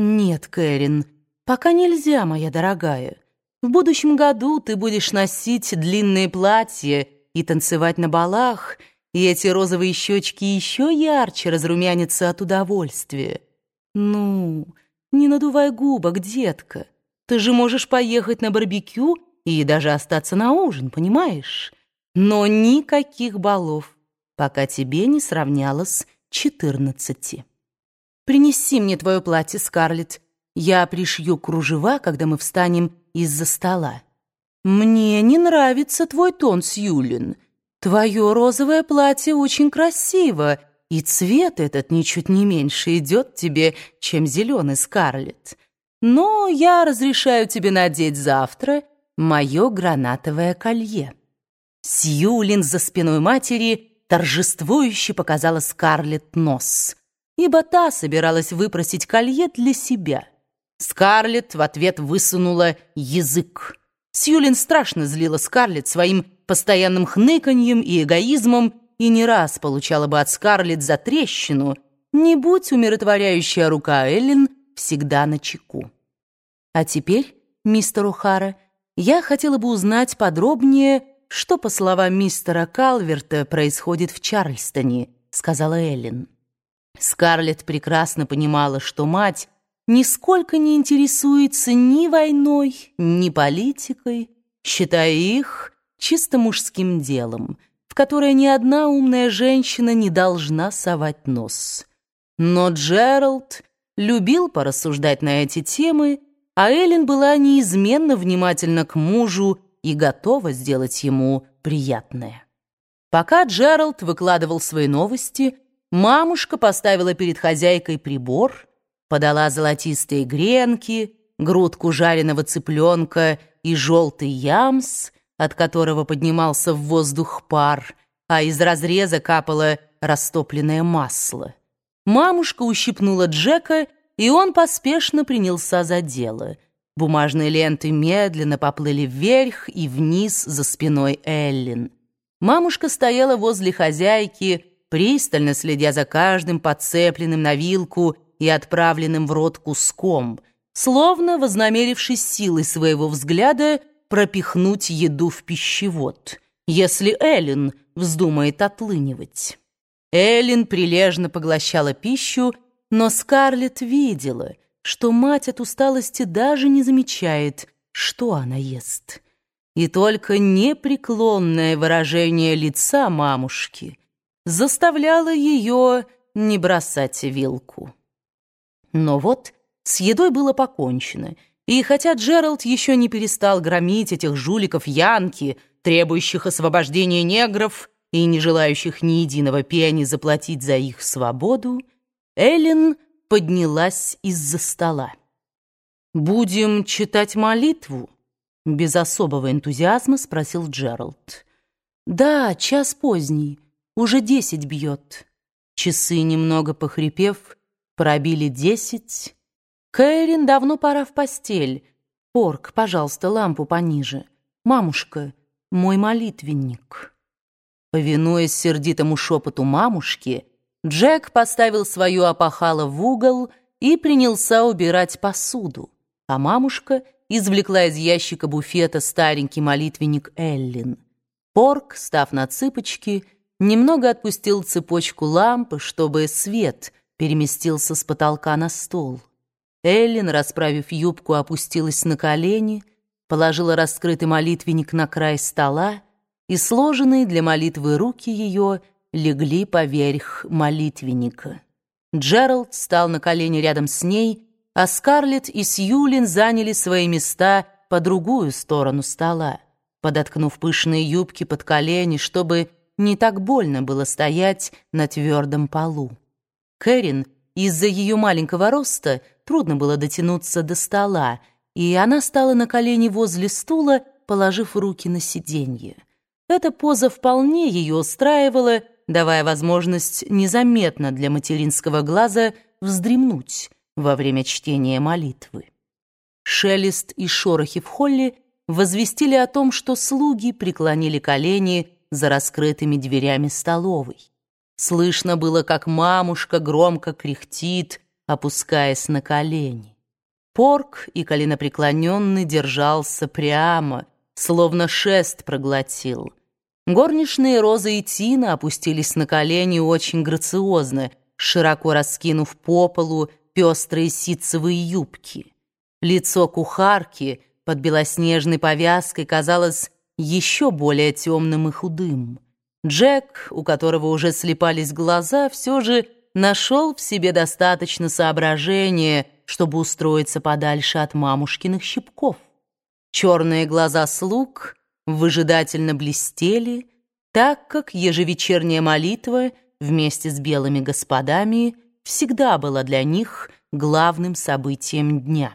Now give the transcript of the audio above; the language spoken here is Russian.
«Нет, Кэрин, пока нельзя, моя дорогая. В будущем году ты будешь носить длинные платья и танцевать на балах, и эти розовые щечки еще ярче разрумянятся от удовольствия. Ну, не надувай губок, детка. Ты же можешь поехать на барбекю и даже остаться на ужин, понимаешь? Но никаких балов, пока тебе не сравнялось четырнадцати. Принеси мне твое платье, Скарлетт. Я пришью кружева, когда мы встанем из-за стола. Мне не нравится твой тон, Сьюлин. Твое розовое платье очень красиво, и цвет этот ничуть не меньше идет тебе, чем зеленый, Скарлетт. Но я разрешаю тебе надеть завтра мое гранатовое колье. Сьюлин за спиной матери торжествующе показала Скарлетт нос, ибо та собиралась выпросить колье для себя. Скарлетт в ответ высунула язык. Сьюлин страшно злила Скарлетт своим постоянным хныканьем и эгоизмом и не раз получала бы от Скарлетт за трещину, не будь умиротворяющая рука Эллен всегда на чеку. А теперь, мистер О'Хара, я хотела бы узнать подробнее, что, по словам мистера Калверта, происходит в Чарльстоне, сказала Эллен. Скарлетт прекрасно понимала, что мать нисколько не интересуется ни войной, ни политикой, считая их чисто мужским делом, в которое ни одна умная женщина не должна совать нос. Но Джеральд любил порассуждать на эти темы, а Эллен была неизменно внимательна к мужу и готова сделать ему приятное. Пока Джеральд выкладывал свои новости, мамушка поставила перед хозяйкой прибор, подала золотистые гренки, грудку жареного цыпленка и желтый ямс, от которого поднимался в воздух пар, а из разреза капало растопленное масло. Мамушка ущипнула Джека, и он поспешно принялся за дело. Бумажные ленты медленно поплыли вверх и вниз за спиной Эллен. Мамушка стояла возле хозяйки, пристально следя за каждым подцепленным на вилку и отправленным в рот куском, словно вознамерившись силой своего взгляда пропихнуть еду в пищевод, если Эллен вздумает отлынивать. Эллен прилежно поглощала пищу, но Скарлетт видела, что мать от усталости даже не замечает, что она ест. И только непреклонное выражение лица мамушки заставляло ее не бросать вилку. Но вот с едой было покончено, и хотя Джеральд еще не перестал громить этих жуликов Янки, требующих освобождения негров и не желающих ни единого пени заплатить за их свободу, Эллен поднялась из-за стола. «Будем читать молитву?» — без особого энтузиазма спросил Джеральд. «Да, час поздний, уже десять бьет». Часы, немного похрипев, Пробили десять. Кэрин, давно пора в постель. Порк, пожалуйста, лампу пониже. Мамушка, мой молитвенник. Повинуясь сердитому шепоту мамушки, Джек поставил свою опахало в угол и принялся убирать посуду, а мамушка извлекла из ящика буфета старенький молитвенник Эллин. Порк, став на цыпочки, немного отпустил цепочку лампы, чтобы свет переместился с потолка на стол. Эллен, расправив юбку, опустилась на колени, положила раскрытый молитвенник на край стола, и сложенные для молитвы руки ее легли поверх молитвенника. Джеральд стал на колени рядом с ней, а Скарлетт и Сьюлин заняли свои места по другую сторону стола, подоткнув пышные юбки под колени, чтобы не так больно было стоять на твердом полу. Кэрин из-за ее маленького роста трудно было дотянуться до стола, и она стала на колени возле стула, положив руки на сиденье. Эта поза вполне ее устраивала, давая возможность незаметно для материнского глаза вздремнуть во время чтения молитвы. Шелест и шорохи в холле возвестили о том, что слуги преклонили колени за раскрытыми дверями столовой. Слышно было, как мамушка громко кряхтит, опускаясь на колени. Порк и коленопреклоненный держался прямо, словно шест проглотил. Горничные Роза и Тина опустились на колени очень грациозно, широко раскинув по полу пестрые ситцевые юбки. Лицо кухарки под белоснежной повязкой казалось еще более темным и худым. Джек, у которого уже слепались глаза, все же нашел в себе достаточно соображения, чтобы устроиться подальше от мамушкиных щипков. Черные глаза слуг выжидательно блестели, так как ежевечерняя молитва вместе с белыми господами всегда была для них главным событием дня.